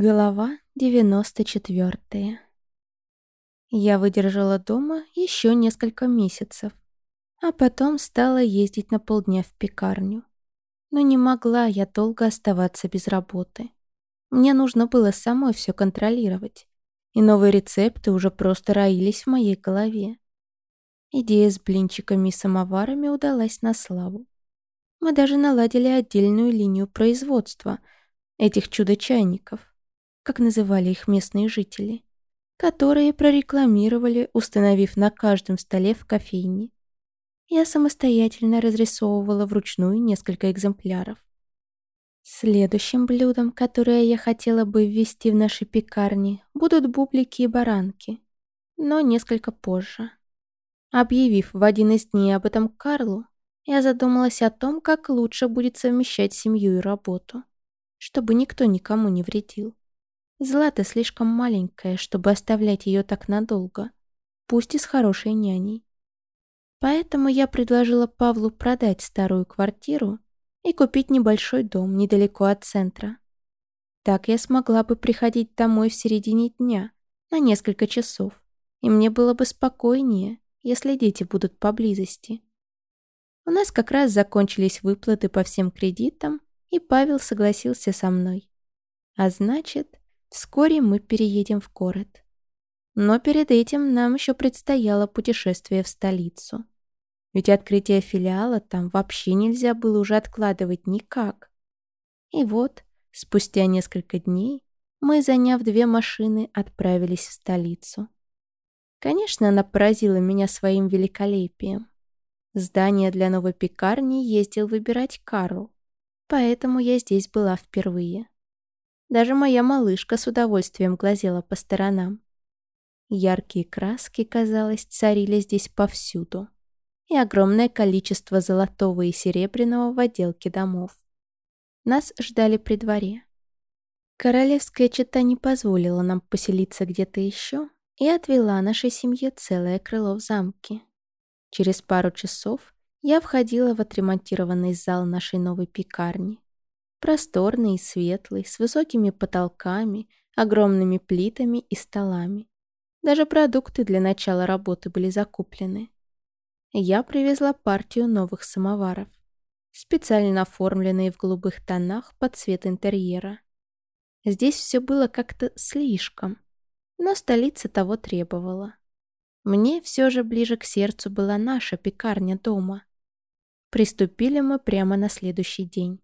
Глава 94 Я выдержала дома еще несколько месяцев, а потом стала ездить на полдня в пекарню. Но не могла я долго оставаться без работы. Мне нужно было самой все контролировать, и новые рецепты уже просто роились в моей голове. Идея с блинчиками и самоварами удалась на славу. Мы даже наладили отдельную линию производства этих чудо-чайников как называли их местные жители, которые прорекламировали, установив на каждом столе в кофейне. Я самостоятельно разрисовывала вручную несколько экземпляров. Следующим блюдом, которое я хотела бы ввести в наши пекарни, будут бублики и баранки, но несколько позже. Объявив в один из дней об этом Карлу, я задумалась о том, как лучше будет совмещать семью и работу, чтобы никто никому не вредил. Злата слишком маленькая, чтобы оставлять ее так надолго, пусть и с хорошей няней. Поэтому я предложила Павлу продать старую квартиру и купить небольшой дом недалеко от центра. Так я смогла бы приходить домой в середине дня на несколько часов, и мне было бы спокойнее, если дети будут поблизости. У нас как раз закончились выплаты по всем кредитам, и Павел согласился со мной. А значит, Вскоре мы переедем в город. Но перед этим нам еще предстояло путешествие в столицу. Ведь открытие филиала там вообще нельзя было уже откладывать никак. И вот, спустя несколько дней, мы, заняв две машины, отправились в столицу. Конечно, она поразила меня своим великолепием. Здание для новой пекарни ездил выбирать Карл, поэтому я здесь была впервые. Даже моя малышка с удовольствием глазела по сторонам. Яркие краски, казалось, царили здесь повсюду. И огромное количество золотого и серебряного в отделке домов. Нас ждали при дворе. Королевская чета не позволила нам поселиться где-то еще и отвела нашей семье целое крыло в замке. Через пару часов я входила в отремонтированный зал нашей новой пекарни. Просторный и светлый, с высокими потолками, огромными плитами и столами. Даже продукты для начала работы были закуплены. Я привезла партию новых самоваров, специально оформленные в голубых тонах под цвет интерьера. Здесь все было как-то слишком, но столица того требовала. Мне все же ближе к сердцу была наша пекарня дома. Приступили мы прямо на следующий день.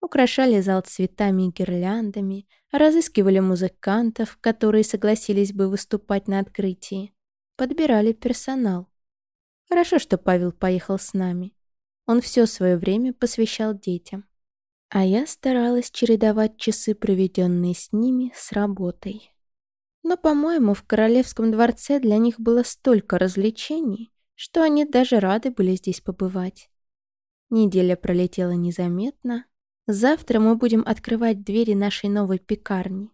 Украшали зал цветами и гирляндами, разыскивали музыкантов, которые согласились бы выступать на открытии. Подбирали персонал. Хорошо, что Павел поехал с нами. Он все свое время посвящал детям. А я старалась чередовать часы, проведенные с ними, с работой. Но, по-моему, в Королевском дворце для них было столько развлечений, что они даже рады были здесь побывать. Неделя пролетела незаметно, Завтра мы будем открывать двери нашей новой пекарни.